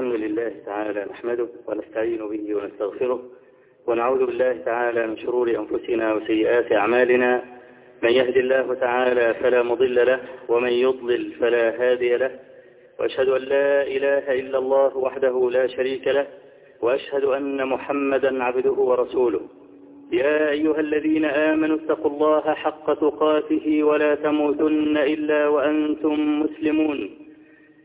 الحمد لله تعالى نحمده ونستعين به ونستغفره ونعوذ بالله تعالى من شرور أنفسنا وسيئات أعمالنا. من يهد الله تعالى فلا مضل له ومن يضلل فلا هادي له. وأشهد أن لا إله إلا الله وحده لا شريك له وأشهد أن محمدا عبده ورسوله. يا أيها الذين آمنوا اتقوا الله حق تقاته ولا تموتن إلا وأنتم مسلمون.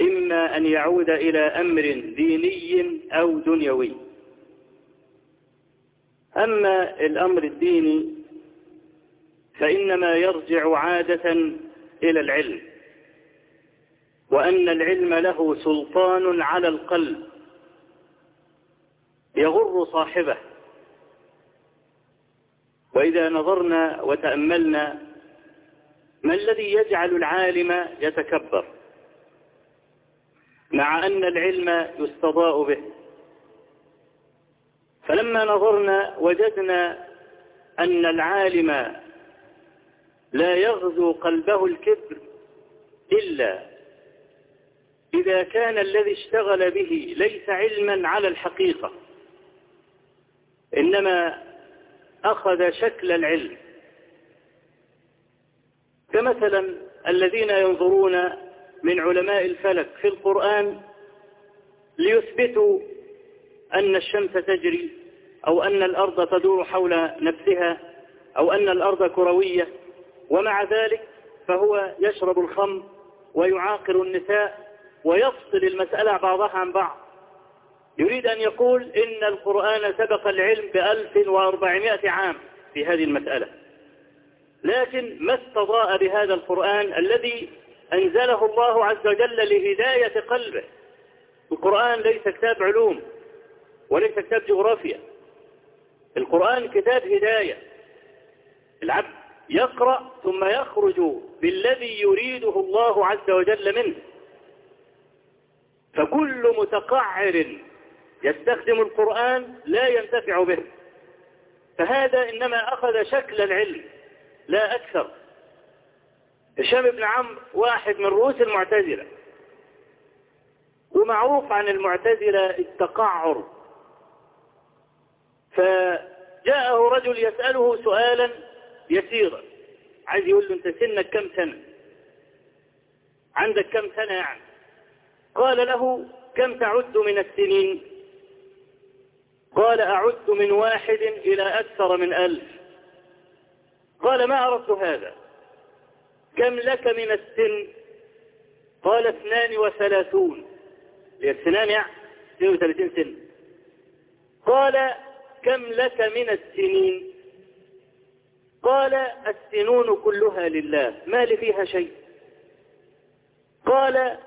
إما أن يعود إلى أمر ديني أو دنيوي. أما الأمر الديني فإنما يرجع عادة إلى العلم وأن العلم له سلطان على القلب يغر صاحبه. وإذا نظرنا وتأملنا ما الذي يجعل العالم يتكبر؟ مع أن العلم يستضاء به. فلما نظرنا وجدنا أن العالم لا يغزو قلبه الكبر إلا إذا كان الذي اشتغل به ليس علما على الحقيقة إنما أخذ شكل العلم. كمثلا الذين ينظرون من علماء الفلك في القرآن ليثبتوا أن الشمس تجري أو أن الأرض تدور حول نفسها أو أن الأرض كروية. ومع ذلك فهو يشرب الخمر ويعاقر النساء ويفصل المسألة بعضها عن بعض. يريد أن يقول إن القرآن سبق العلم بألف وأربعمائة عام في هذه المسألة. لكن ما استضاء بهذا القرآن الذي أنزله الله عز وجل لهداية قلبه. القرآن ليس كتاب علوم وليس كتاب جغرافيا. القرآن كتاب هداية. العبد يقرأ ثم يخرج بالذي يريده الله عز وجل منه. فكل متقعر يستخدم القرآن لا ينتفع به. فهذا إنما أخذ شكل العلم لا أكثر. هشام بن عمرو واحد من رؤوس المعتزلة. ومعروف عن المعتزلة التقعر. فجاءه رجل يسأله سؤالا يسيرا. عايز يقول له انت سنك كم سنة؟ عندك كم سنة يعني؟ قال له كم تعد من السنين؟ قال أعد من واحد إلى أكثر من ألف. قال ما أردت هذا؟ كم لك من السن؟ قال اثنان وثلاثون. السنان يعني 32 سن. قال كم لك من السنين؟ قال السنون كلها لله ما لي فيها شيء. قال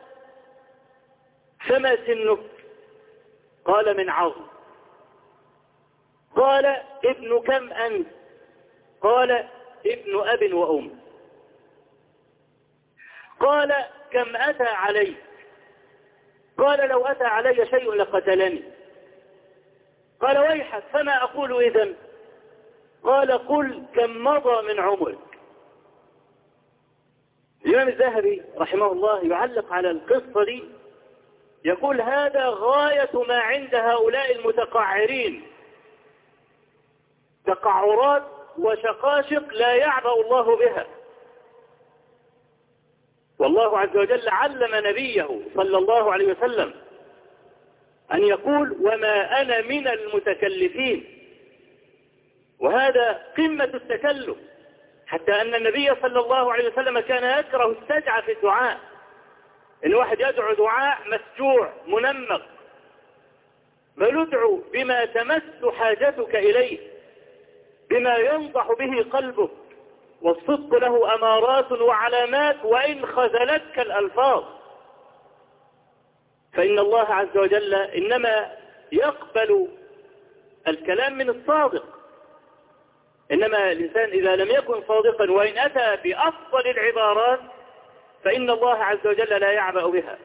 فما سنك؟ قال من عظم. قال ابن كم أنت؟ قال ابن أب وأم. قال كم أتى علي؟ قال لو أتى علي شيء لقتلني. قال ويحك فما أقول إذن؟ قال قل كم مضى من عمرك. الإمام الذهبي رحمه الله يعلق على القصة دي يقول هذا غاية ما عند هؤلاء المتقعرين. تقعرات وشقاشق لا يعبأ الله بها. والله عز وجل علم نبيه صلى الله عليه وسلم أن يقول وما أنا من المتكلفين. وهذا قمة التكلف حتى أن النبي صلى الله عليه وسلم كان يكره السجع في الدعاء. إن واحد يدعو دعاء مسجوع منمق بل ادعو بما تمس حاجتك إليه بما ينضح به قلبك. والصدق له أمارات وعلامات وإن خذلتك الألفاظ. فإن الله عز وجل إنما يقبل الكلام من الصادق. إنما الإنسان إذا لم يكن صادقا وإن أتى بأفضل العبارات فإن الله عز وجل لا يعبأ بها.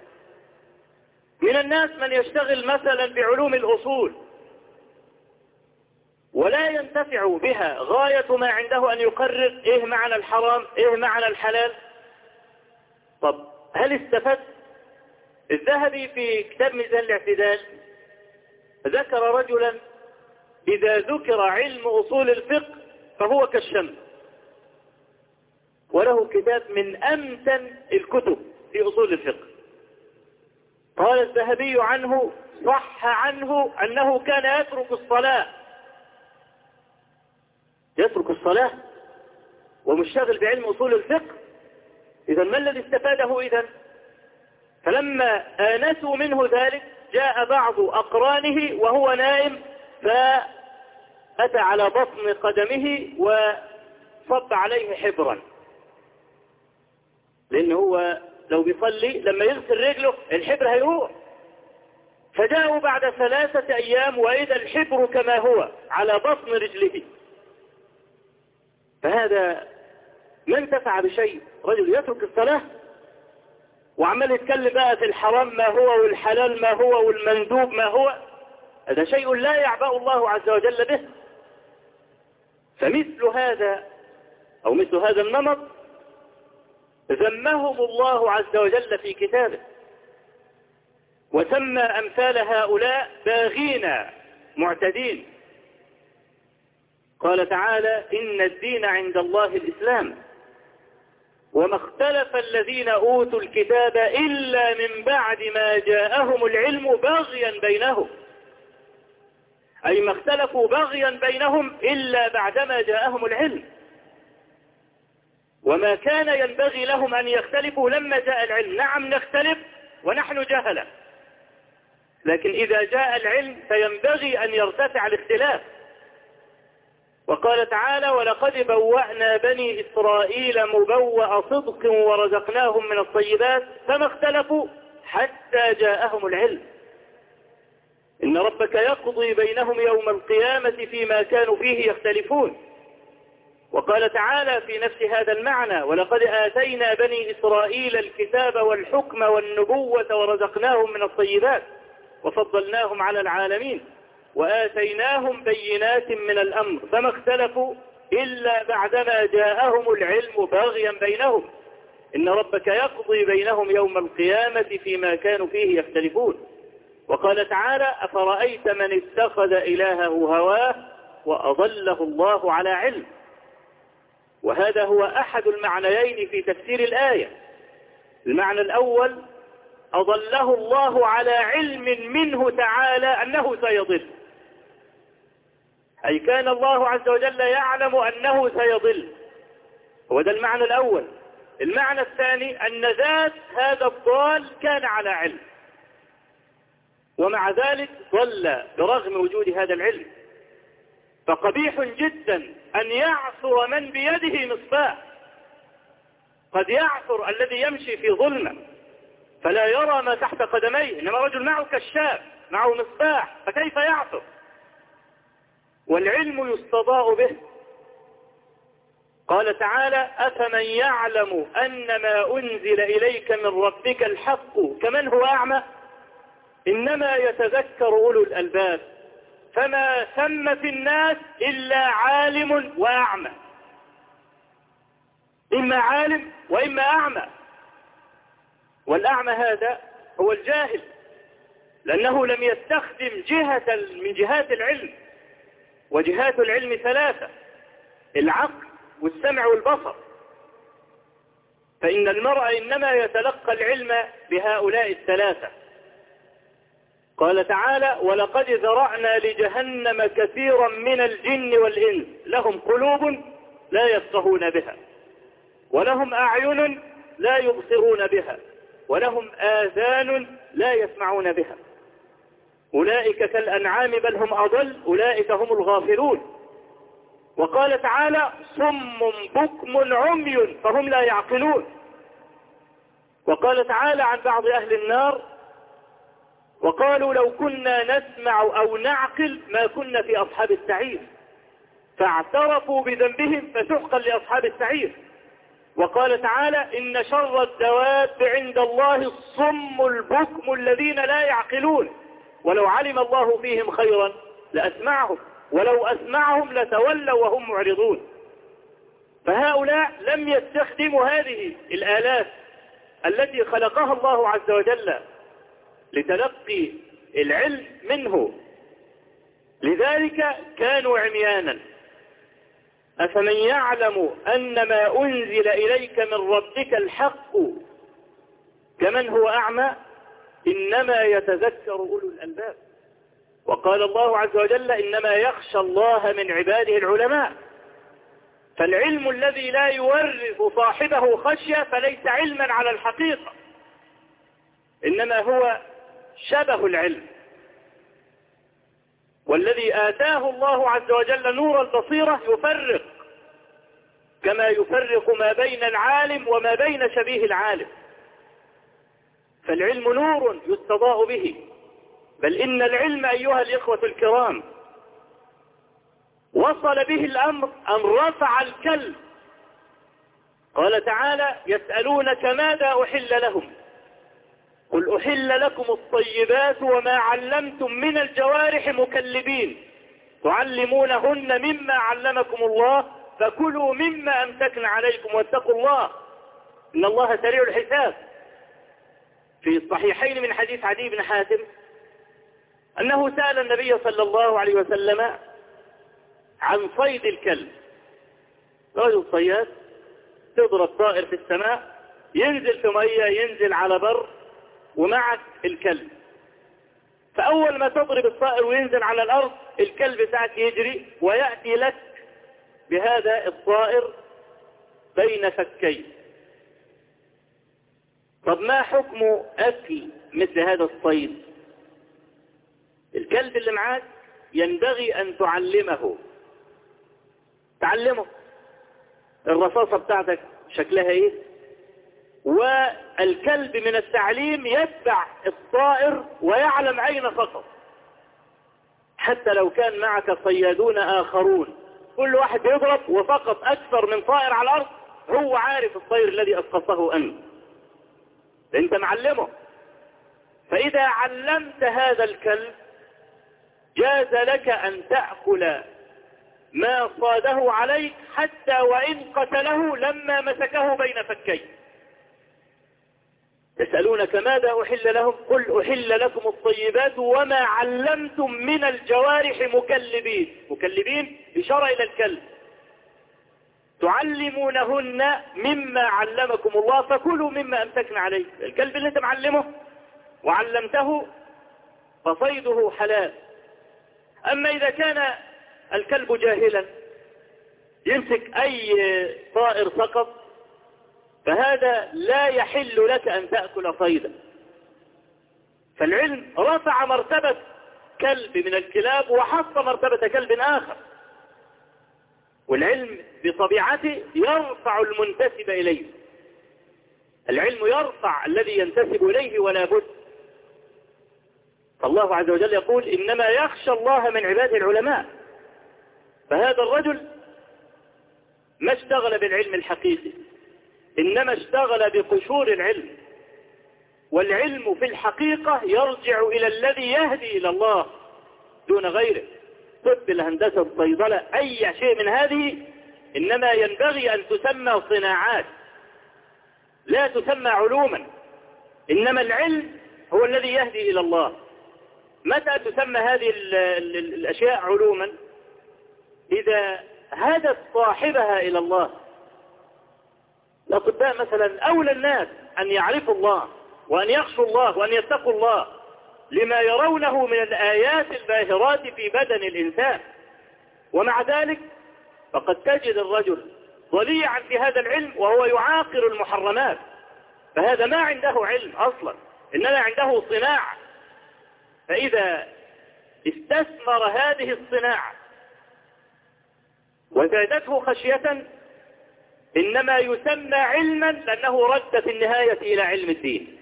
من الناس من يشتغل مثلا بعلوم الأصول. ولا ينتفع بها غاية ما عنده أن يقرر إيه معنى الحرام إيه معنى الحلال. طب هل استفدت الذهبي في كتاب ميزان الاعتدال ذكر رجلا إذا ذكر علم أصول الفقه فهو كالشمس. وله كتاب من أمتن الكتب في أصول الفقه. قال الذهبي عنه صح عنه أنه كان يترك الصلاة يترك الصلاة ومشتغل بعلم أصول الفقه. إذا ما الذي استفاده إذا فلما آنسوا منه ذلك جاء بعض أقرانه وهو نائم فأتى على بطن قدمه وصب عليه حبرا. لأنه هو لو بيصلي لما يغسل رجله الحبر هيروح. فجاءوا بعد ثلاثة أيام وإذا الحبر كما هو على بطن رجله. فهذا ما انتفع بشيء؟ رجل يترك الصلاة وعمال يتكلم بقى في الحرام ما هو والحلال ما هو والمندوب ما هو؟ هذا شيء لا يعبأ الله عز وجل به. فمثل هذا أو مثل هذا النمط ذمهم الله عز وجل في كتابه. وسمى أمثال هؤلاء باغين معتدين. قال تعالى إن الدين عند الله الإسلام. وما اختلف الذين أوتوا الكتاب إلا من بعد ما جاءهم العلم بغيا بينهم. أي ما اختلفوا بغيا بينهم إلا بعدما جاءهم العلم. وما كان ينبغي لهم أن يختلفوا لما جاء العلم. نعم نختلف ونحن جهلة. لكن إذا جاء العلم فينبغي أن يرتفع الاختلاف. وقال تعالى ولقد بوأنا بني إسرائيل مبوأ صدق ورزقناهم من الطيبات فما اختلفوا حتى جاءهم العلم. إن ربك يقضي بينهم يوم القيامة فيما كانوا فيه يختلفون. وقال تعالى في نفس هذا المعنى ولقد آتينا بني إسرائيل الكتاب والحكم والنبوة ورزقناهم من الطيبات وفضلناهم على العالمين. وآتيناهم بينات من الأمر فما اختلفوا إلا بعدما جاءهم العلم باغيا بينهم. إن ربك يقضي بينهم يوم القيامة فيما كانوا فيه يختلفون. وقال تعالى أفرأيت من اتخذ إلهه هواه وأضله الله على علم؟ وهذا هو أحد المعنيين في تفسير الآية. المعنى الأول أضله الله على علم منه تعالى أنه سيضل. أي كان الله عز وجل يعلم أنه سيضل. هو ده المعنى الأول. المعنى الثاني أن ذات هذا الضال كان على علم. ومع ذلك ضل برغم وجود هذا العلم. فقبيح جدا أن يعثر من بيده مصباح. قد يعثر الذي يمشي في ظلمة فلا يرى ما تحت قدميه إنما رجل معه كشاف معه مصباح فكيف يعثر؟ والعلم يستضاء به. قال تعالى أفمن يعلم أن ما أنزل إليك من ربك الحق كمن هو أعمى؟ إنما يتذكر أولو الألباب. فما ثم في الناس إلا عالم وأعمى. إما عالم وإما أعمى. والأعمى هذا هو الجاهل لأنه لم يستخدم جهة من جهات العلم. وجهات العلم ثلاثة العقل والسمع والبصر. فإن المرء إنما يتلقى العلم بهؤلاء الثلاثة. قال تعالى ولقد ذرأنا لجهنم كثيرا من الجن والإنس لهم قلوب لا يفقهون بها ولهم أعين لا يبصرون بها ولهم آذان لا يسمعون بها. أولئك كالأنعام بل هم أضل أولئك هم الغافلون. وقال تعالى صم بكم عمي فهم لا يعقلون. وقال تعالى عن بعض أهل النار وقالوا لو كنا نسمع أو نعقل ما كنا في أصحاب السعير. فاعترفوا بذنبهم فسحقا لأصحاب السعير. وقال تعالى إن شر الدواب عند الله الصم البكم الذين لا يعقلون. ولو علم الله فيهم خيرا لأسمعهم ولو أسمعهم لتولوا وهم معرضون. فهؤلاء لم يستخدموا هذه الآلات التي خلقها الله عز وجل لتلقي العلم منه. لذلك كانوا عميانا. أفمن يعلم أن ما أنزل إليك من ربك الحق كمن هو أعمى؟ إنما يتذكر أولو الألباب. وقال الله عز وجل إنما يخشى الله من عباده العلماء. فالعلم الذي لا يورث صاحبه خشية فليس علما على الحقيقة. إنما هو شبه العلم. والذي آتاه الله عز وجل نور البصيرة يفرق. كما يفرق ما بين العالم وما بين شبيه العالم. فالعلم نور يستضاء به. بل إن العلم أيها الإخوة الكرام وصل به الأمر أن رفع الكلب. قال تعالى يسألونك ماذا أحل لهم؟ قل أحل لكم الطيبات وما علمتم من الجوارح مكلبين. تعلمونهن مما علمكم الله فكلوا مما أمسكن عليكم واتقوا الله. إن الله سريع الحساب. في الصحيحين من حديث عدي بن حاتم أنه سأل النبي صلى الله عليه وسلم عن صيد الكلب. رجل صياد تضرب طائر في السماء ينزل في مية ينزل على بر ومعك الكلب. فأول ما تضرب الطائر وينزل على الأرض الكلب بتاعك يجري ويأتي لك بهذا الطائر بين فكين. طب ما حكم أكل مثل هذا الصيد؟ الكلب اللي معاك ينبغي أن تعلمه. تعلمه. الرصاصة بتاعتك شكلها إيه؟ والكلب من التعليم يتبع الطائر ويعلم أين فقط حتى لو كان معك صيادون آخرون كل واحد يضرب وفقط أكثر من طائر على الأرض هو عارف الطير الذي أسقطه أنت. أنت معلمه. فإذا علمت هذا الكلب جاز لك أن تأكل ما صاده عليك حتى وإن قتله لما مسكه بين فكيه. يسألونك ماذا أحل لهم؟ قل أحل لكم الطيبات وما علمتم من الجوارح مكلبين. مكلبين إشارة إلى الكلب. تعلمونهن مما علمكم الله فكلوا مما أمسكنا عليه. الكلب اللي انت معلمه وعلمته فصيده حلال. أما إذا كان الكلب جاهلا يمسك أي طائر سقط فهذا لا يحل لك أن تأكل صيدا. فالعلم رفع مرتبة كلب من الكلاب وحط مرتبة كلب آخر. والعلم بطبيعته يرفع المنتسب إليه. العلم يرفع الذي ينتسب إليه ولا بد. فالله عز وجل يقول إنما يخشى الله من عباده العلماء. فهذا الرجل ما اشتغل بالعلم الحقيقي إنما اشتغل بقشور العلم. والعلم في الحقيقة يرجع إلى الذي يهدي إلى الله دون غيره. طب الهندسة الصيدلة أي شيء من هذه إنما ينبغي أن تسمى صناعات. لا تسمى علوما. إنما العلم هو الذي يهدي إلى الله. متى تسمى هذه الأشياء علوما؟ إذا هدت صاحبها إلى الله. الأطباء مثلا أولى الناس أن يعرفوا الله وأن يخشوا الله وأن يتقوا الله. لما يرونه من الآيات الباهرات في بدن الإنسان. ومع ذلك فقد تجد الرجل ضليعا في هذا العلم وهو يعاقر المحرمات. فهذا ما عنده علم أصلا إنما عنده صناعة. فإذا استثمر هذه الصناعة وزادته خشية إنما يسمى علما لأنه رد في النهاية إلى علم الدين.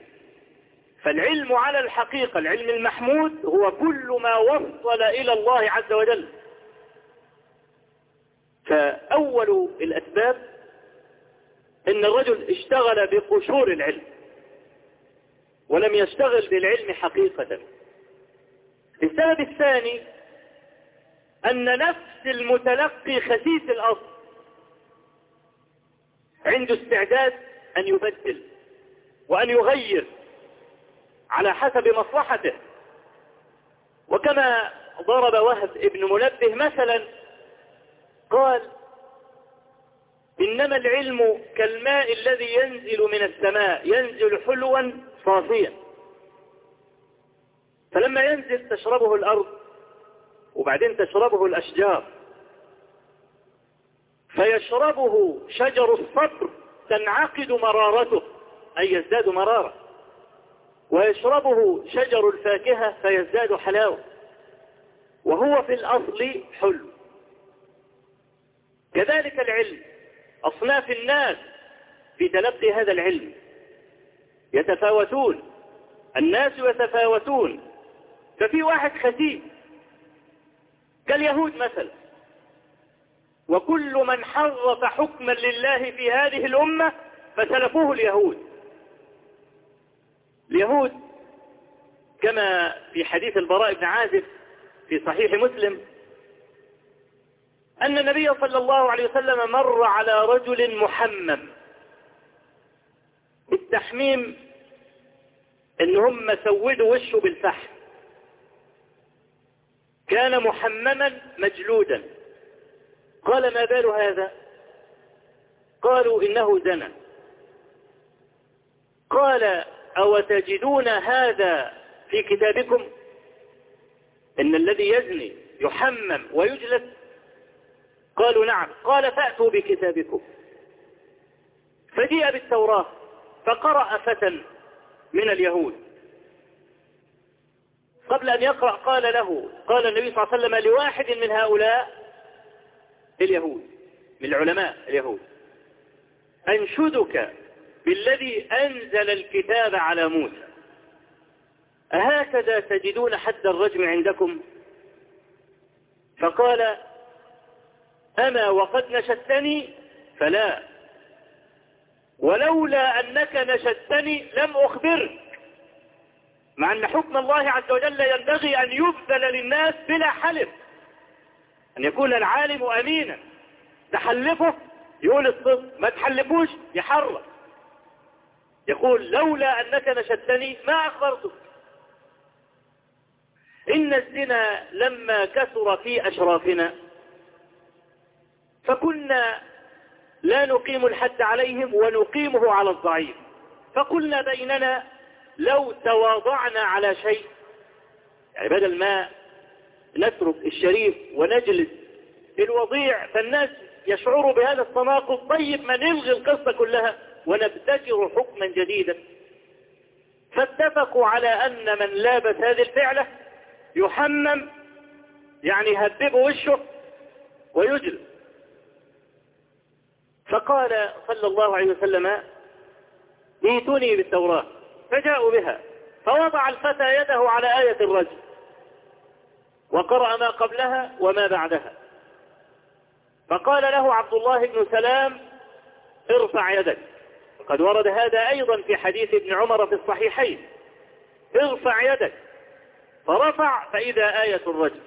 فالعلم على الحقيقة العلم المحمود هو كل ما وصل إلى الله عز وجل. فأول الأسباب إن الرجل اشتغل بقشور العلم ولم يشتغل بالعلم حقيقة. السبب الثاني أن نفس المتلقي خسيس الأصل عنده استعداد أن يبدل وأن يغير. على حسب مصلحته. وكما ضرب وهب ابن منبه مثلا قال إنما العلم كالماء الذي ينزل من السماء ينزل حلوا صافيا. فلما ينزل تشربه الأرض وبعدين تشربه الأشجار. فيشربه شجر الصبر تنعقد مرارته أي يزداد مرارة. ويشربه شجر الفاكهة فيزداد حلاوة. وهو في الأصل حلو. كذلك العلم. أصناف الناس في تلقي هذا العلم. يتفاوتون. الناس يتفاوتون. ففي واحد خسيس كاليهود مثلا. وكل من حرف حكما لله في هذه الأمة فسلفوه اليهود. اليهود كما في حديث البراء بن عازف في صحيح مسلم أن النبي صلى الله عليه وسلم مر على رجل محمم. التحميم إن هم سودوا وشه بالفحم. كان محمما مجلودا. قال ما بال هذا؟ قالوا إنه زنى قال أو تجدون هذا في كتابكم؟ إن الذي يزني يحمم ويجلس. قالوا نعم. قال فأتوا بكتابكم. فجيء بالتوراة فقرأ فتى من اليهود. قبل أن يقرأ قال له قال النبي صلى الله عليه وسلم لواحد من هؤلاء اليهود من العلماء اليهود. أنشدك بالذي أنزل الكتاب على موسى. أهكذا تجدون حد الرجم عندكم؟ فقال أما وقد نشدتني؟ فلا. ولولا أنك نشدتني لم أخبرك. مع أن حكم الله عز وجل ينبغي أن يبذل للناس بلا حلف. أن يكون العالم أمينا. تحلفه يقول الصدق ما تحلفوش يحرم يقول لولا أنك نشدتني ما أخبرتك. إن الزنا لما كثر في أشرافنا فكنا لا نقيم الحد عليهم ونقيمه على الضعيف. فقلنا بيننا لو تواضعنا على شيء يعني بدل ما نترك الشريف ونجلس الوضيع فالناس يشعروا بهذا التناقض. طيب ما نلغي القصة كلها. ونبتكر حكما جديدا. فاتفقوا على أن من لابس هذه الفعلة يحمم يعني هببه وشه ويجلس فقال صلى الله عليه وسلم ايتوني بالتوراة. فجاءوا بها فوضع الفتى يده على آية الرجل وقرأ ما قبلها وما بعدها. فقال له عبد الله بن سلام ارفع يدك. قد ورد هذا أيضا في حديث ابن عمر في الصحيحين. ارفع يدك. فرفع فإذا آية الرجل.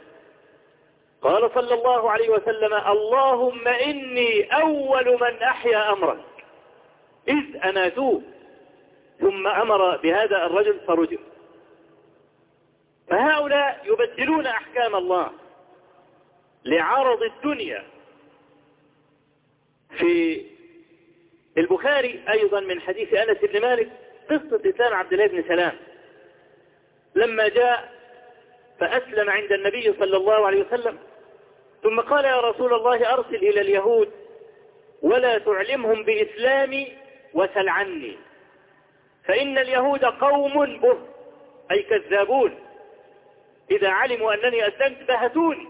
قال صلى الله عليه وسلم اللهم إني أول من أحيا أمرك. إذ أماتوه ثم أمر بهذا الرجل فرجل فهؤلاء يبدلون أحكام الله لعرض الدنيا في البخاري أيضا من حديث أنس بن مالك قصة إسلام عبد الله بن سلام. لما جاء فأسلم عند النبي صلى الله عليه وسلم ثم قال يا رسول الله أرسل إلى اليهود ولا تعلمهم بإسلامي وسل عني فإن اليهود قوم به أي كذابون. إذا علموا أنني أسلمت بهتوني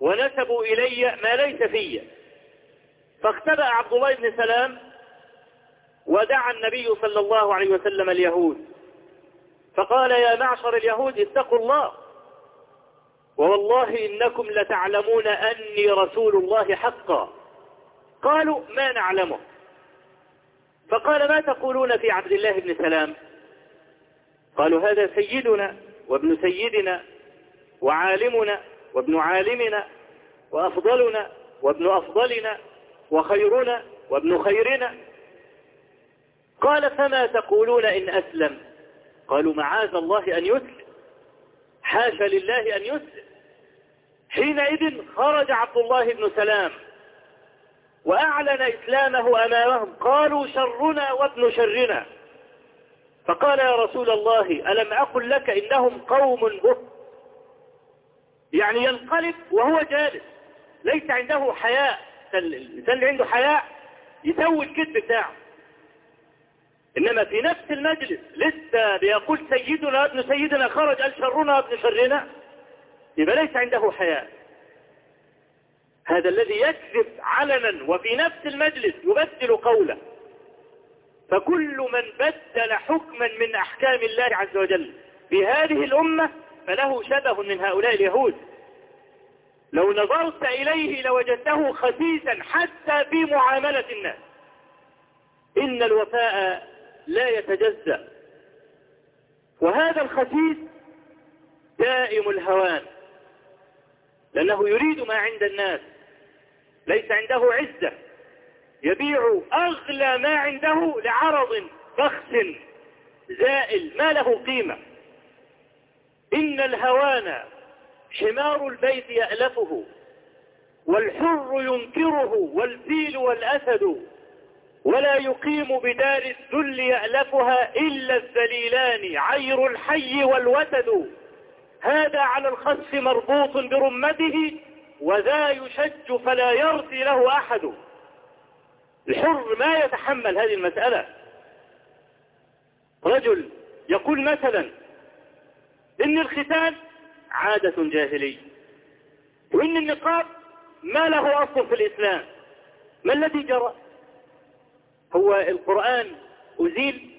ونسبوا إلي ما ليس في فاختبأ عبد الله بن سلام ودعا النبي صلى الله عليه وسلم اليهود. فقال يا معشر اليهود اتقوا الله. ووالله إنكم لتعلمون أني رسول الله حقا. قالوا ما نعلمه فقال ما تقولون في عبد الله بن سلام؟ قالوا هذا سيدنا وابن سيدنا وعالمنا وابن عالمنا وأفضلنا وابن أفضلنا. وخيرنا وابن خيرنا. قال فما تقولون إن أسلم؟ قالوا معاذ الله أن يسلم. حاشا لله أن يسلم. حينئذ خرج عبد الله بن سلام وأعلن إسلامه أمامهم. قالوا شرنا وابن شرنا. فقال يا رسول الله ألم أقل لك إنهم قوم بط يعني ينقلب وهو جالس ليس عنده حياء. الإنسان اللي عنده حياء يسوي الكذب بتاعه. إنما في نفس المجلس لسه بيقول سيدنا ابن سيدنا خرج قال شرنا ابن شرنا. يبقى ليس عنده حياء هذا الذي يكذب علنا وفي نفس المجلس يبدل قوله. فكل من بدل حكما من أحكام الله عز وجل في هذه الأمة فله شبه من هؤلاء اليهود. لو نظرت إليه لوجدته خسيسا حتى في معاملة الناس. إن الوفاء لا يتجزأ. وهذا الخسيس دائم الهوان. لأنه يريد ما عند الناس. ليس عنده عزة. يبيع أغلى ما عنده لعرض بخس زائل ما له قيمة. إن الهوان حمار البيت يألفه والحر ينكره والفيل والأسد ولا يقيم بدار الذل يألفها إلا الذليلان عير الحي والوتد هذا على الخس مربوط برمته وذا يشج فلا يرثي له أحد. الحر ما يتحمل هذه المسألة. رجل يقول مثلا إن الختان عادة جاهلية وإن النقاب ما له أصل في الإسلام. ما الذي جرى؟ هو القرآن أزيل.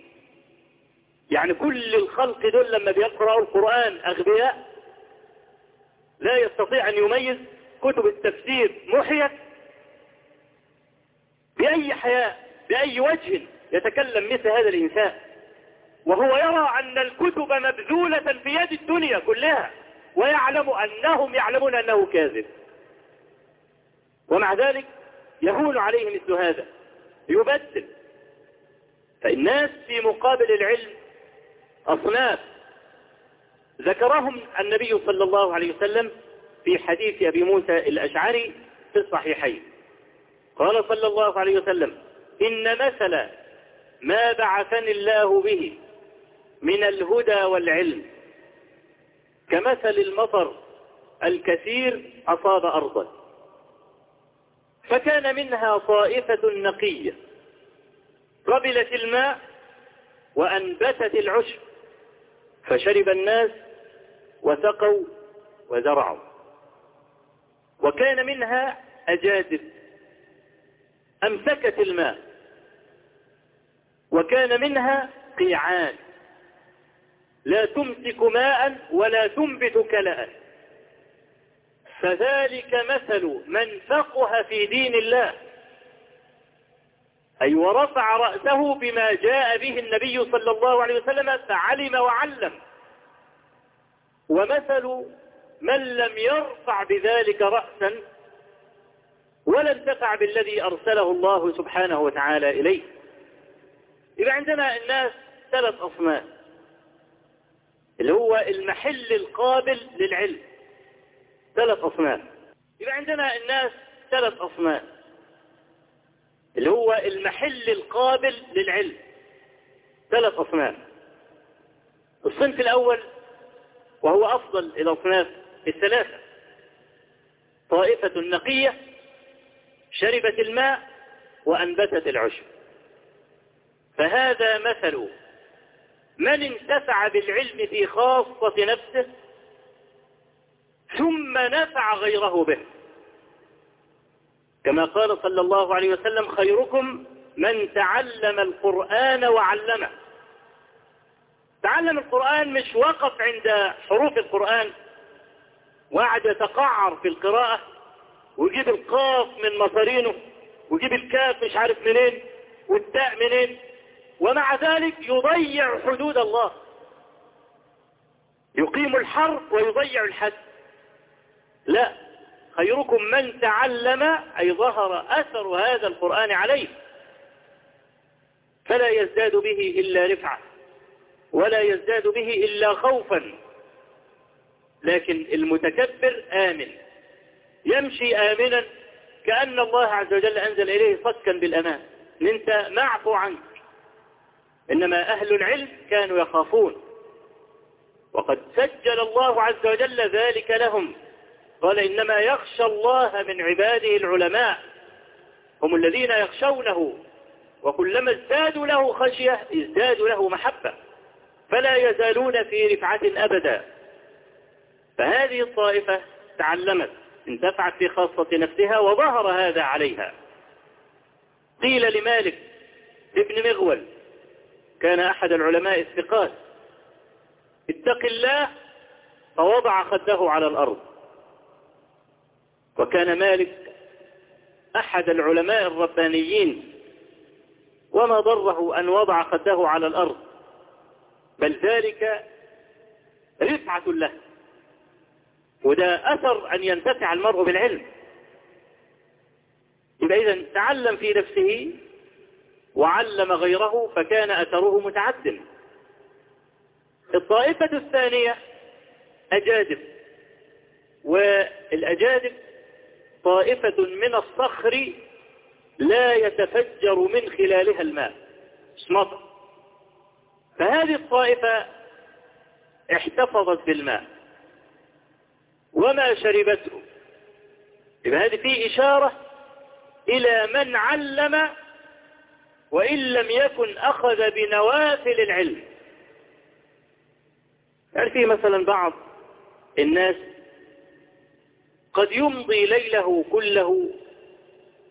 يعني كل الخلق دول لما بيقرأوا القرآن أغبياء لا يستطيع أن يميز كتب التفسير محيت بأي حياء بأي وجه يتكلم مثل هذا الإنسان. وهو يرى أن الكتب مبذولة في يد الدنيا كلها. ويعلم أنهم يعلمون أنه كاذب. ومع ذلك يهون عليه مثل هذا يبدل. فالناس في مقابل العلم أصناف. ذكرهم النبي صلى الله عليه وسلم في حديث أبي موسى الأشعري في الصحيحين. قال صلى الله عليه وسلم إن مثل ما بعثني الله به من الهدى والعلم كمثل المطر الكثير أصاب أرضا فكان منها طائفة نقية قبلت الماء وأنبتت العشب فشرب الناس وسقوا وزرعوا وكان منها أجادب أمسكت الماء وكان منها قيعان. لا تمسك ماء ولا تنبت كلأ. فذلك مثل من فقه في دين الله. أي ورفع رأسه بما جاء به النبي صلى الله عليه وسلم فعلم وعلم. ومثل من لم يرفع بذلك رأسا ولا انتفع بالذي أرسله الله سبحانه وتعالى إليه. يبقى عندنا الناس ثلاث أصناف. اللي هو المحل القابل للعلم. ثلاث أصناف. يبقى عندنا الناس ثلاث أصناف. اللي هو المحل القابل للعلم. ثلاث أصناف. الصنف الأول وهو أفضل الأصناف الثلاثة. طائفة نقية شربت الماء وأنبتت العشب. فهذا مثل من انتفع بالعلم في خاصة نفسه ثم نفع غيره به. كما قال صلى الله عليه وسلم خيركم من تعلم القرآن وعلمه. تعلم القرآن مش وقف عند حروف القرآن. وقعد يتقعر في القراءة. ويجيب القاف من مصارينه. ويجيب الكاف مش عارف منين. والتاء منين. ومع ذلك يضيع حدود الله. يقيم الحرف ويضيع الحد. لا خيركم من تعلم أي ظهر أثر هذا القرآن عليه. فلا يزداد به إلا رفعة ولا يزداد به إلا خوفا. لكن المتكبر آمن يمشي آمنا كأن الله عز وجل أنزل إليه صكا بالأمان. أنت معفو عنك إنما أهل العلم كانوا يخافون. وقد سجل الله عز وجل ذلك لهم. قال إنما يخشى الله من عباده العلماء. هم الذين يخشونه. وكلما ازدادوا له خشية ازدادوا له محبة. فلا يزالون في رفعة أبدا. فهذه الطائفة تعلمت انتفعت في خاصة نفسها وظهر هذا عليها. قيل لمالك ابن مغول كان أحد العلماء الثقات. اتق الله فوضع خده على الأرض. وكان مالك أحد العلماء الربانيين وما ضره أن وضع خده على الأرض. بل ذلك رفعة له. وده أثر أن ينتفع المرء بالعلم. إذا تعلم في نفسه وعلم غيره فكان أثره متعد الطائفة الثانية أجادب والأجادب طائفة من الصخر لا يتفجر من خلالها الماء مطر فهذه الطائفة احتفظت بالماء وما شربته. يبقى هذه فيه إشارة إلى من علم وإن لم يكن أخذ بنوافل العلم. يعني في مثلا بعض الناس قد يمضي ليله كله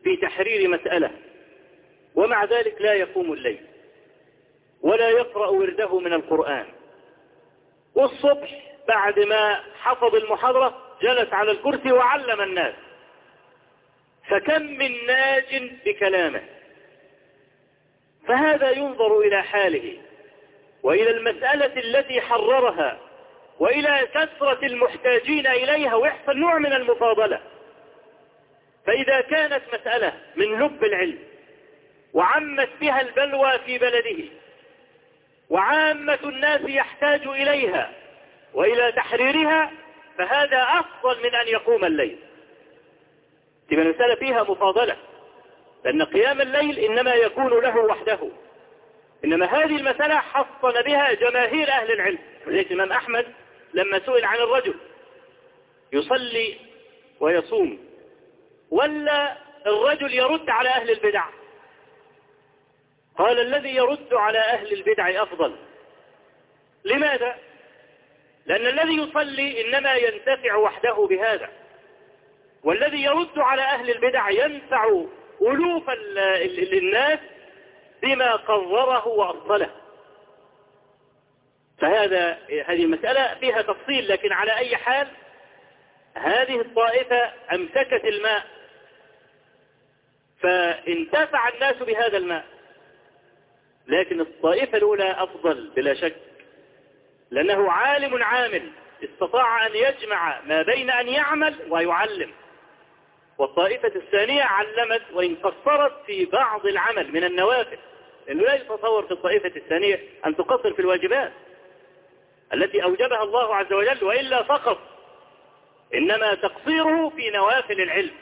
في تحرير مسألة ومع ذلك لا يقوم الليل ولا يقرأ ورده من القرآن والصبح بعد ما حفظ المحاضرة جلس على الكرسي وعلم الناس. فكم من ناج بكلامه؟ فهذا ينظر إلى حاله وإلى المسألة التي حررها وإلى كثرة المحتاجين إليها ويحصل نوع من المفاضلة. فإذا كانت مسألة من لب العلم وعمت بها البلوى في بلده وعامة الناس يحتاج إليها وإلى تحريرها فهذا أفضل من أن يقوم الليل. تبقى المسألة فيها مفاضلة. لأن قيام الليل إنما يكون له وحده. إنما هذه المسألة حصل بها جماهير أهل العلم. ولذلك الإمام أحمد لما سئل عن الرجل يصلي ويصوم ولا الرجل يرد على أهل البدع؟ قال الذي يرد على أهل البدع أفضل. لماذا؟ لأن الذي يصلي إنما ينتفع وحده بهذا والذي يرد على أهل البدع ينفع ألوف الناس بما قرره وأصله فهذا هذه المسألة فيها تفصيل لكن على أي حال هذه الطائفة أمسكت الماء. فانتفع الناس بهذا الماء لكن الطائفة الأولى أفضل بلا شك لأنه عالم عامل استطاع أن يجمع ما بين أن يعمل ويعلم. والطائفة الثانية علمت وإن قصرت في بعض العمل من النوافل. لأنه لا يتصور في الطائفة الثانية أن تقصر في الواجبات التي أوجبها الله عز وجل وإلا فقط. إنما تقصيره في نوافل العلم.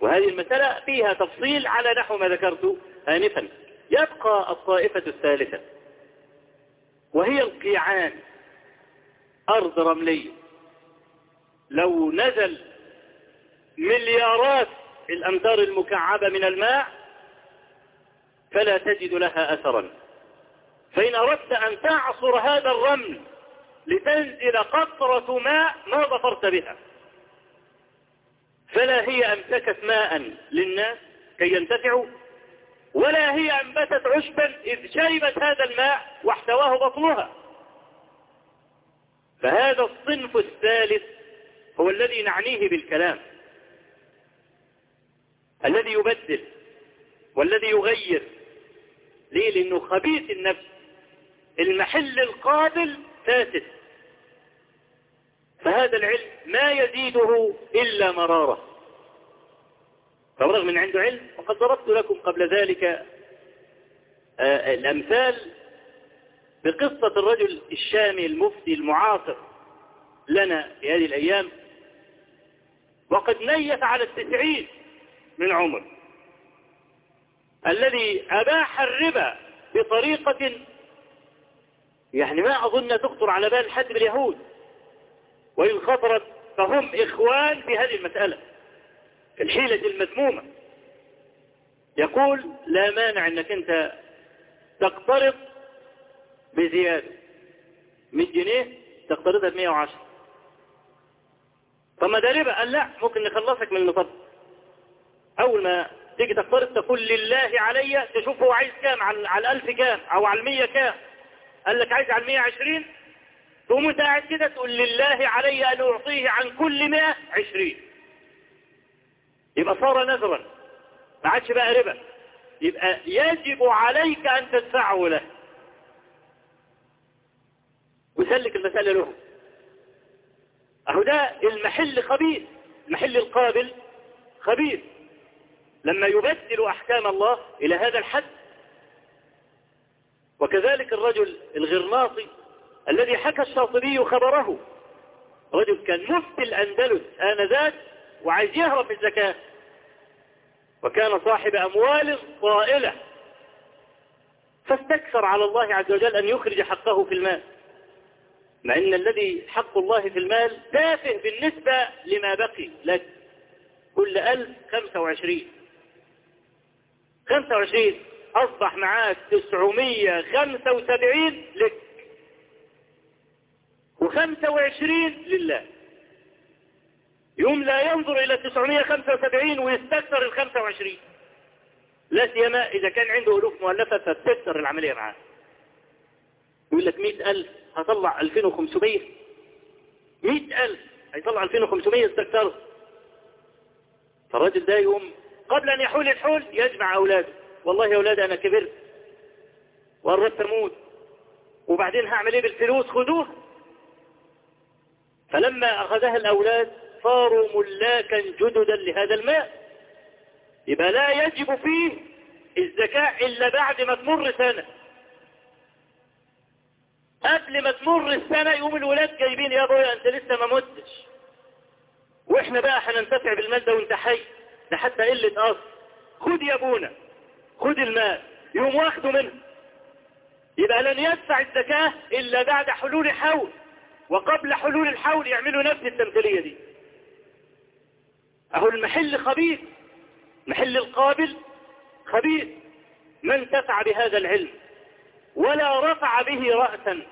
وهذه المسألة فيها تفصيل على نحو ما ذكرت آنفا. يبقى الطائفة الثالثة وهي القيعان أرض رملية لو نزل مليارات الأمتار المكعبة من الماء فلا تجد لها أثرا. فإن أردت أن تعصر هذا الرمل لتنزل قطرة ماء ما ظفرت بها. فلا هي أمسكت ماء للناس كي ينتفعوا ولا هي أنبتت عشبا إذ شربت هذا الماء واحتواه بطنها. فهذا الصنف الثالث هو الذي نعنيه بالكلام. الذي يبدل والذي يغير. ليه؟ لأنه خبيث النفس. المحل القابل فاسد. فهذا العلم ما يزيده إلا مرارة. فرغم من عنده علم وقد ضربت لكم قبل ذلك آه الأمثال بقصة الرجل الشامي المفتي المعاصر لنا في هذه الأيام. وقد نيت على التسعين. من عمر. الذي أباح الربا بطريقة يعني ما أظن تخطر على بال حد باليهود وإن خطرت فهم إخوان في هذه المسألة الحيلة المذمومة. يقول لا مانع أنك أنت تقترض بزيادة 100 جنيه تقترضها ب 110 طب ما ده ربا قال لا ممكن نخلصك من النصب أول ما تيجي تقترض تقول لله علي تشوف هو عايز كام على على الألف كام أو على المية كام. قال لك عايز على المية عشرين. تقوم أنت قاعد كده تقول لله علي أن أعطيه عن كل مئة عشرين. يبقى صار نذرا. ما عادش بقى ربا. يبقى يجب عليك أن تدفعه له. وسلك المسألة له. أهو ده المحل خبيث المحل القابل خبيث لما يبدل أحكام الله إلى هذا الحد. وكذلك الرجل الغرناطي الذي حكى الشاطبي خبره. رجل كان مفتي الأندلس آنذاك وعايز يهرب في الزكاة وكان صاحب أموال طائلة. فاستكثر على الله عز وجل أن يخرج حقه في المال. مع أن الذي حق الله في المال تافه بالنسبة لما بقي لك. كل ألف خمسة وعشرين. خمسة وعشرين أصبح معاك تسعمية خمسة وسبعين لك. وخمسة وعشرين لله. يوم لا ينظر إلى تسعمية خمسة وسبعين ويستكثر الخمسة وعشرين. لا سيما إذا كان عنده ألوف مؤلفة فتكثر العملية معاه. يقول لك مئة ألف هطلع ألفين وخمسمية. مئة ألف هيطلع ألفين وخمسمية استكثر فالراجل ده يوم قبل أن يحول الحول يجمع أولاده. والله يا أولاد أنا كبرت. وقربت أموت وبعدين هعمل إيه بالفلوس؟ خذوه فلما أخذها الأولاد صاروا ملاكا جددا لهذا الماء. يبقى لا يجب فيه الزكاة إلا بعد ما تمر سنة. قبل ما تمر السنة يقوم الولاد جايبين يا أبويا أنت لسه ما متش. وإحنا بقى هننتفع بالمال ده وأنت حي. ده حتى قلة أصل. خد يا أبونا خد المال. يقوم واخده منه. يبقى لن يدفع الزكاة إلا بعد حلول حول وقبل حلول الحول يعملوا نفس التمثيلية دي. أهو المحل خبيث محل القابل خبيث. من انتفع بهذا العلم؟ ولا رفع به رأسا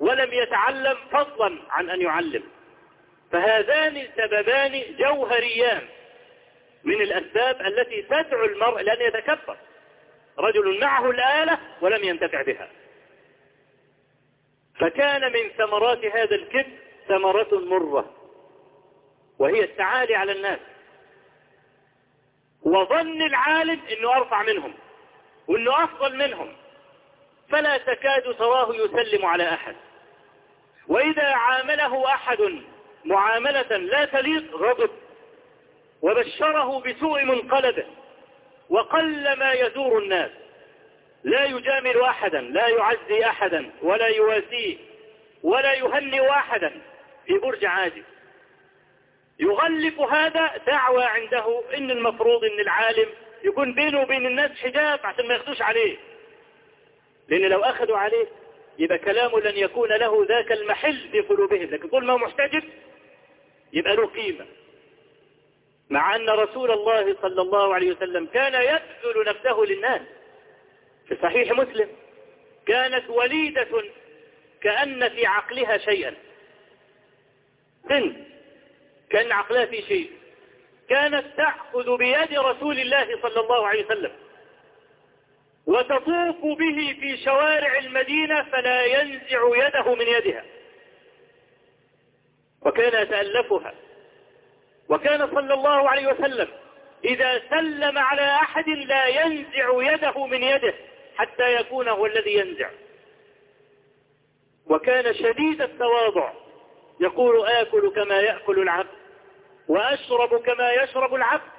ولم يتعلم فضلا عن أن يعلم. فهذان سببان جوهريان. من الأسباب التي تدعو المرء لأن يتكبر. رجل معه الآلة ولم ينتفع بها. فكان من ثمرات هذا الكبر ثمرة مرة وهي التعالي على الناس. وظن العالم إنه أرفع منهم وإنه أفضل منهم. فلا تكاد تراه يسلم على أحد. وإذا عامله أحد معاملة لا تليق غضب. وبشره بسوء منقلبه وقل ما يزور الناس. لا يجامل أحدا لا يعزي أحدا ولا يواسيه ولا يهنئ أحدا في برج عادي يغلف هذا دعوى عنده إن المفروض إن العالم يكون بينه وبين الناس حجاب عشان ما ياخدوش عليه. لأن لو اخذوا عليه يبقى كلامه لن يكون له ذاك المحل في قلوبهم. لكن طول ما هو محتجب يبقى له قيمة. مع أن رسول الله صلى الله عليه وسلم كان يبذل نفسه للناس. في صحيح مسلم كانت وليدة كأن في عقلها شيئا. بنت كأن عقلها في شيء. كانت تأخذ بيد رسول الله صلى الله عليه وسلم. وتطوف به في شوارع المدينة فلا ينزع يده من يدها. وكان يتألفها. وكان صلى الله عليه وسلم إذا سلم على أحد لا ينزع يده من يده حتى يكون هو الذي ينزع. وكان شديد التواضع. يقول آكل كما يأكل العبد وأشرب كما يشرب العبد.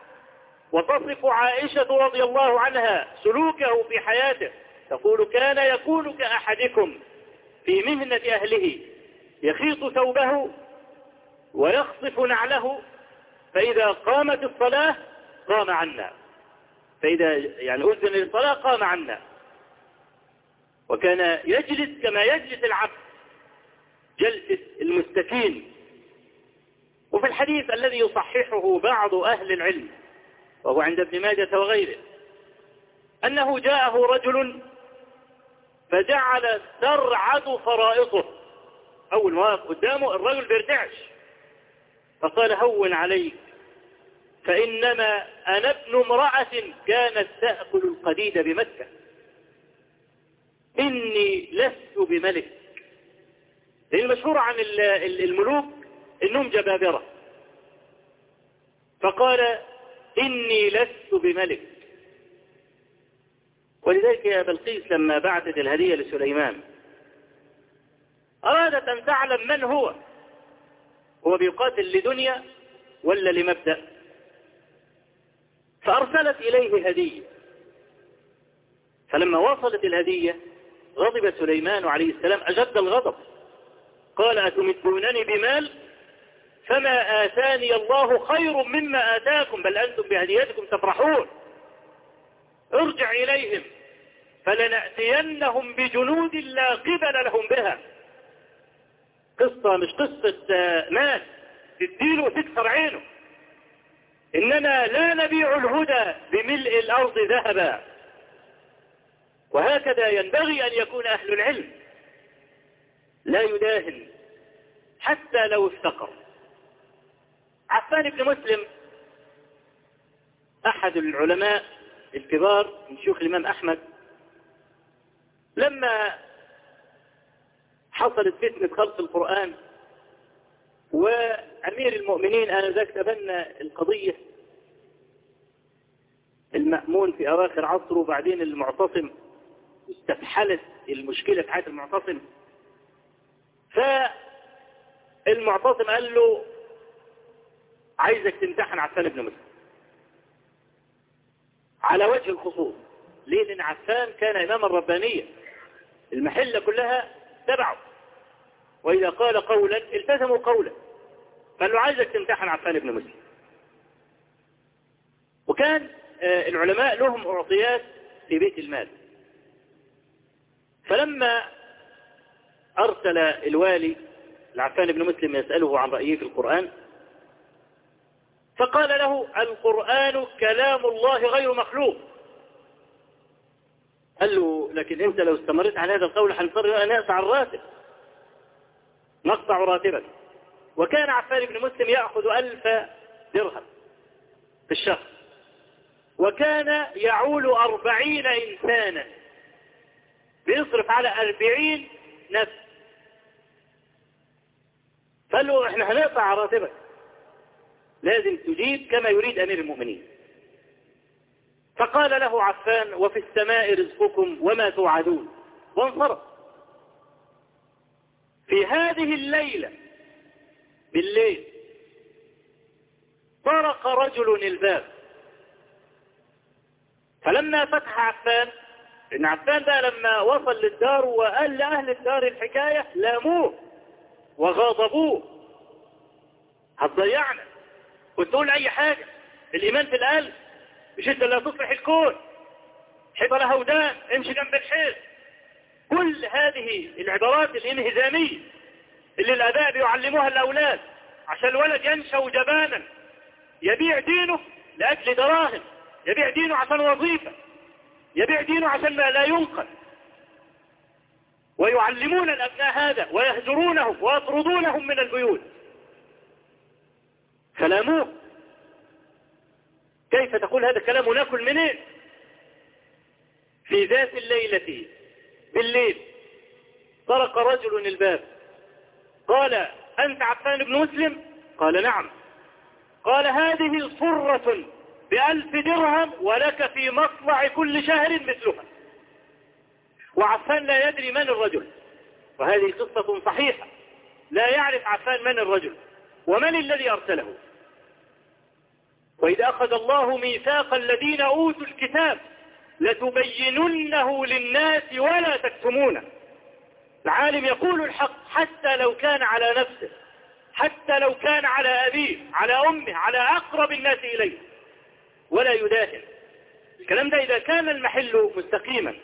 وتصف عائشة رضي الله عنها سلوكه في حياته. تقول كان يكون كأحدكم في مهنة أهله يخيط ثوبه ويخصف نعله. فإذا قامت الصلاة قام عنا. فإذا يعني أذن للصلاة قام عنا. وكان يجلس كما يجلس العبد جلسة المستكين. وفي الحديث الذي يصححه بعض أهل العلم وهو عند ابن ماجة وغيره أنه جاءه رجل فجعل ترعد فرائطه. أول ما وقف قدامه الرجل بيرتعش. فقال هون عليك. فإنما أنا ابن امرأة كانت تأكل القديد بمكة. إني لست بملك. المشهور عن الملوك إنهم جبابرة. فقال إني لست بملك. ولذلك يا بلقيس لما بعثت الهدية لسليمان أرادت أن تعلم من هو؟ هو بيقاتل لدنيا ولا لمبدأ؟ فأرسلت إليه هدية فلما وصلت الهدية غضب سليمان عليه السلام أجد الغضب. قال أتمدونني بمال؟ فما آتاني الله خير مما آتاكم بل أنتم بهديتكم تفرحون. ارجع إليهم فلنأتينهم بجنود لا قبل لهم بها. قصة مش قصة مات تديله وتكسر عينه. إننا لا نبيع الهدى بملء الأرض ذهبا. وهكذا ينبغي أن يكون أهل العلم. لا يداهن. حتى لو افتقر. عفان بن مسلم أحد العلماء الكبار من شيوخ الإمام أحمد لما حصلت فتنة خلق القرآن وأمير المؤمنين آنذاك تبنى القضية المأمون في أواخر عصره وبعدين المعتصم استفحلت المشكلة في حياة المعتصم. فالمعتصم قال له عايزك تمتحن عفان بن مسلم. على وجه الخصوص ليه؟ لأن عفان كان إماما ربانيا. المحلة كلها تبعه. وإذا قال قولا التزموا قولا. قال له عايزك تمتحن عفان بن مسلم. وكان العلماء لهم اعطيات في بيت المال. فلما أرسل الوالي العفان بن مسلم يسأله عن رأيه في القرآن فقال له القرآن كلام الله غير مخلوق. قال له لكن أنت لو استمرت على هذا القول حنصر نقطع الراتب نقطع راتبك. وكان عفان بن مسلم يأخذ ألف درهم في الشهر. وكان يعول أربعين إنسانا. بيصرف على أربعين نفس. قال له إحنا هنقطع راتبك. لازم تجيب كما يريد أمير المؤمنين. فقال له عفان وفي السماء رزقكم وما توعدون. وانصرف. في هذه الليلة بالليل طرق رجل الباب. فلما فتح عفان إن عفان بقى لما وصل للدار وقال لأهل الدار الحكاية لاموه وغاضبوه هتضيعنا وتقول اي حاجة؟ الإيمان في القلب مش أنت اللي هتصلح الكون. حب لها ودان امشي جنب الحيط كل هذه العبارات الانهزامية اللي الآباء بيعلموها الأولاد عشان الولد ينشأ جبانا يبيع دينه لأجل دراهم يبيع دينه عشان وظيفة يبيع دينه عشان ما لا ينقل. ويعلمون الأبناء هذا ويهجرونهم ويطردونهم من البيوت. كلاموه كيف تقول هذا الكلام؟ وناكل منين؟ في ذات الليلة بالليل. طرق رجل الباب. قال أنت عفان بن مسلم؟ قال نعم. قال هذه صرة بألف درهم ولك في مطلع كل شهر مثلها. وعفان لا يدري من الرجل. وهذه قصة صحيحة. لا يعرف عفان من الرجل. ومن الذي أرسله؟ وإذا أخذ الله ميثاق الذين أوتوا الكتاب لتبيننه للناس ولا تكتمونه. العالم يقول الحق حتى لو كان على نفسه حتى لو كان على أبيه على أمه على أقرب الناس إليه ولا يداهن. الكلام ده إذا كان المحل مستقيما.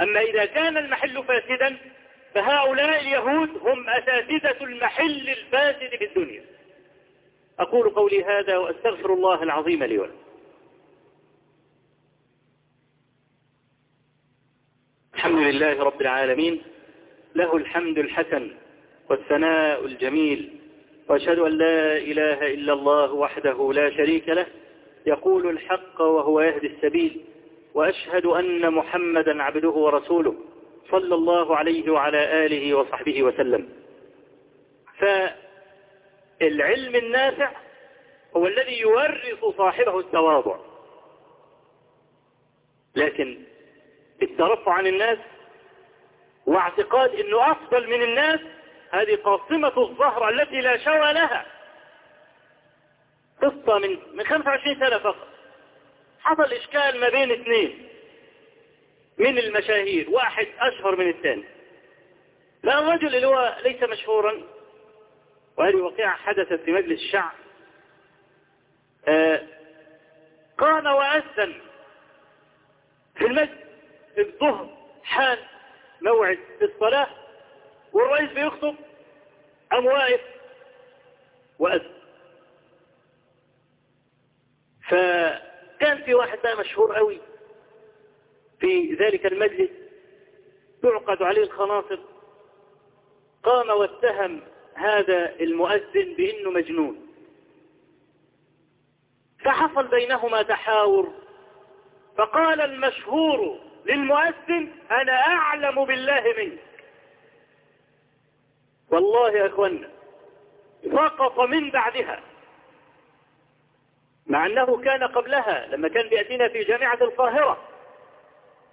أما إذا كان المحل فاسدا فهؤلاء اليهود هم أساتذة المحل الفاسد في الدنيا أقول قولي هذا وأستغفر الله العظيم لي ولكم. الحمد لله رب العالمين. له الحمد الحسن والثناء الجميل. وأشهد أن لا إله إلا الله وحده لا شريك له. يقول الحق وهو يهدي السبيل. وأشهد أن محمدا عبده ورسوله صلى الله عليه وعلى آله وصحبه وسلم. فالعلم النافع هو الذي يورث صاحبه التواضع. لكن الترفع عن الناس واعتقاد إنه أفضل من الناس هذه قاصمة الظهر التي لا شوى لها. قصة من من 25 سنة فقط. حصل إشكال ما بين اثنين من المشاهير واحد أشهر من الثاني. لا الرجل اللي هو ليس مشهورا وهذه وقيعة حدثت في مجلس الشعب. آه قام وأذن في المسجد الظهر حال موعد الصلاة والرئيس بيخطب أم واقف وأذن. فكان في واحد بقى مشهور قوي في ذلك المجلس تعقد عليه الخناصر قام واتهم هذا المؤذن بأنه مجنون. فحصل بينهما تحاور فقال المشهور للمؤذن أنا أعلم بالله منك. والله يا أخوانا سقط من بعدها. مع أنه كان قبلها لما كان بيأتينا في جامعة القاهرة.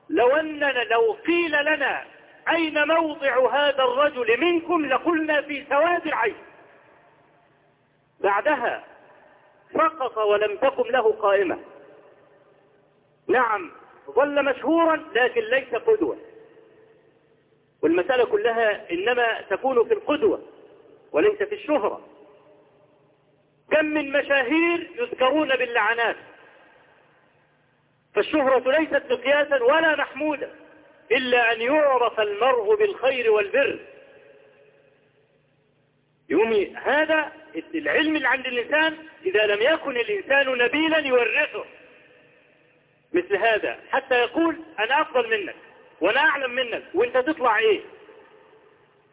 لو أننا لو قيل لنا أين موضع هذا الرجل منكم لقلنا في سواد العين. بعدها سقط ولم تقم له قائمة. نعم ظل مشهورا لكن ليس قدوة. والمسألة كلها إنما تكون في القدوة وليس في الشهرة. كم من مشاهير يذكرون باللعنات. فالشهرة ليست مقياسا ولا محمودا إلا أن يعرف المرء بالخير والبر. يومي هذا العلم اللي عند الإنسان إذا لم يكن الإنسان نبيلا يورثه. مثل هذا. حتى يقول أنا أفضل منك وأنا أعلم منك. وأنت تطلع إيه؟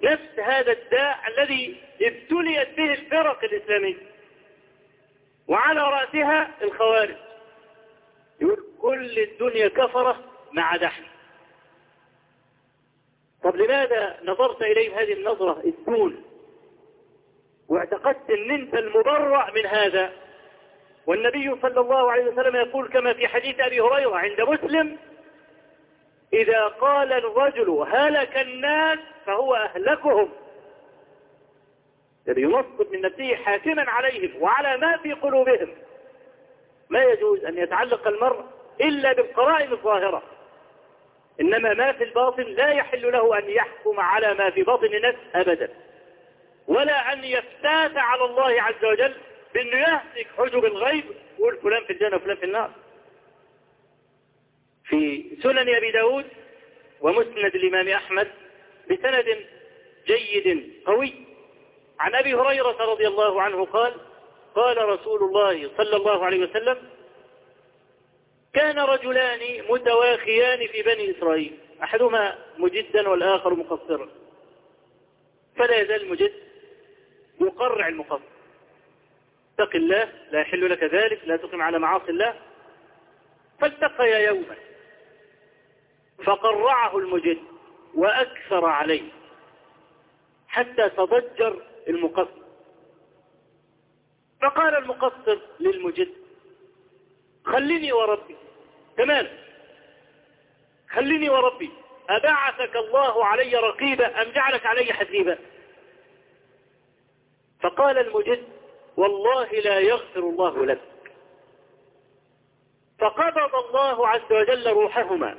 نفس هذا الداء الذي ابتليت به الفرق الإسلامية. وعلى رأسها الخوارج. يقول كل الدنيا كفرة مع دحن طب لماذا نظرت إليه هذه النظرة الدون واعتقدت إن أنت المبرع من هذا. والنبي صلى الله عليه وسلم يقول كما في حديث أبي هريرة عند مسلم إذا قال الرجل هلك الناس فهو أهلكهم. الذي ينصب من نفسه حاكما عليهم وعلى ما في قلوبهم. ما يجوز أن يتعلق المرء إلا بالقرائن الظاهرة. إنما ما في الباطن لا يحل له أن يحكم على ما في باطن الناس أبدا. ولا أن يفتات على الله عز وجل بأنه يهتك حجب الغيب يقول فلان في الجنة وفلان في النار. في سنن أبي داود ومسند الإمام أحمد بسند جيد قوي. عن أبي هريرة رضي الله عنه قال قال رسول الله صلى الله عليه وسلم كان رجلان متواخيان في بني إسرائيل أحدهما مجدا والآخر مقصرا. فلا يزال المجد يقرع المقصر. اتق الله لا يحل لك ذلك لا تقم على معاصي الله. فالتقيا يوما فقرعه المجد وأكثر عليه حتى تضجر المقصر. فقال المقصر للمجد خلني وربي. تمام. خلني وربي أبعثك الله علي رقيبا أم جعلك علي حسيبا؟ فقال المجد والله لا يغفر الله لك. فقبض الله عز وجل روحهما.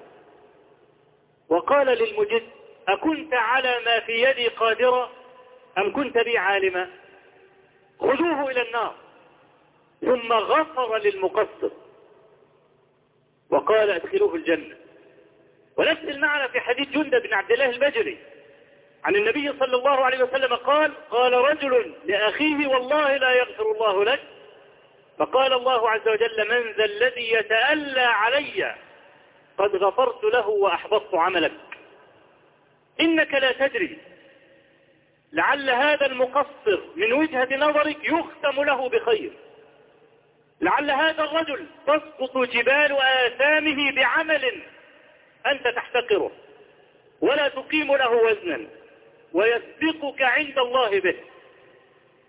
وقال للمجد أكنت على ما في يدي قادرا أم كنت بي عالما؟ خذوه إلى النار. ثم غفر للمقصر. وقال أدخلوه الجنة. ونفس المعنى في حديث جندة بن عبد الله البجري عن النبي صلى الله عليه وسلم قال قال رجل لأخيه والله لا يغفر الله لك. فقال الله عز وجل من ذا الذي يتألى علي قد غفرت له وأحبطت عملك. إنك لا تدري لعل هذا المقصر من وجهة نظرك يختم له بخير. لعل هذا الرجل تسقط جبال آثامه بعمل أنت تحتقره ولا تقيم له وزنا. ويسبقك عند الله به.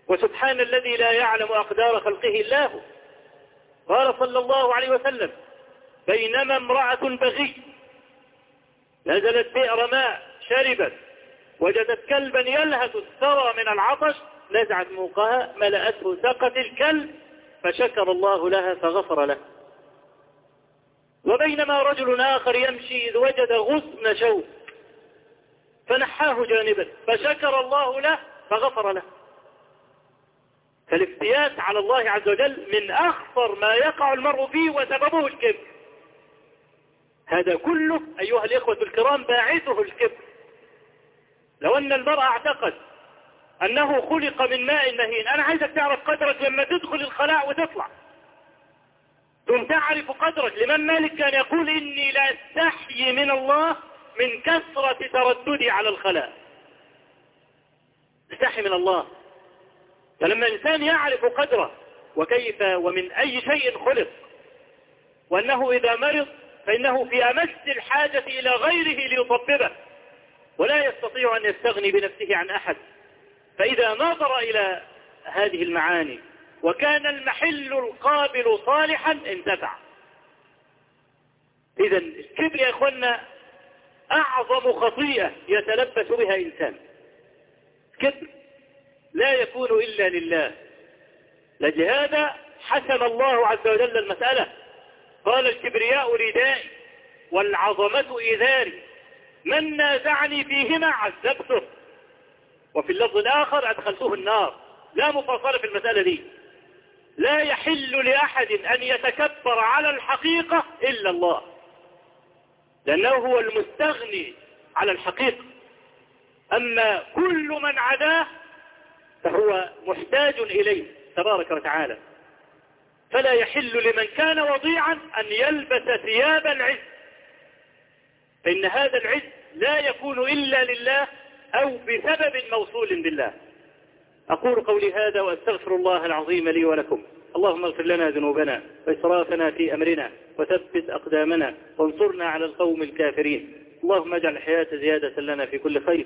وسبحان الذي لا يعلم أقدار خلقه هو. قال صلى الله عليه وسلم بينما امرأة بغي نزلت بئر ماء شربت وجدت كلبا يلهث الثرى من العطش نزعت موقها ملأته سقت الكلب فشكر الله لها فغفر له. وبينما رجل آخر يمشي إذ وجد غصن شوك فنحاه جانبا فشكر الله له فغفر له. فالافتيات على الله عز وجل من أخطر ما يقع المرء فيه وسببه الكبر. هذا كله أيها الإخوة الكرام باعثه الكبر. لو أن المرأة اعتقد أنه خلق من ماء مهين أنا عايزك تعرف قدرك لما تدخل الخلاء وتطلع. ثم تعرف قدرك لمن مالك كان يقول إني لا أستحي من الله من كثرة ترددي على الخلاء. استحي من الله. فلما الإنسان يعرف قدره وكيف ومن أي شيء خلق وأنه إذا مرض فإنه في أمس الحاجة إلى غيره ليطببه ولا يستطيع أن يستغني بنفسه عن أحد. فإذا نظر إلى هذه المعاني وكان المحل القابل صالحا انتفع. إذا الكبر يا إخوانا أعظم خطيئة يتلبس بها إنسان. كبر لا يكون إلا لله. لجهذا حسم الله عز وجل المسألة. قال الكبرياء ردائي والعظمة إذاري من نازعني فيهما عذبته. وفي اللفظ الآخر أدخلته النار. لا مفاصلة في المسألة دي. لا يحل لأحد أن يتكبر على الحقيقة إلا الله. لأنه هو المستغني على الحقيقة. أما كل من عداه فهو محتاج إليه تبارك وتعالى. فلا يحل لمن كان وضيعا أن يلبس ثياب العز. فإن هذا العز لا يكون إلا لله أو بسبب موصول بالله. أقول قولي هذا وأستغفر الله العظيم لي ولكم. اللهم اغفر لنا ذنوبنا وإسرافنا في أمرنا وثبت أقدامنا وانصرنا على القوم الكافرين. اللهم اجعل الحياة زيادة لنا في كل خير.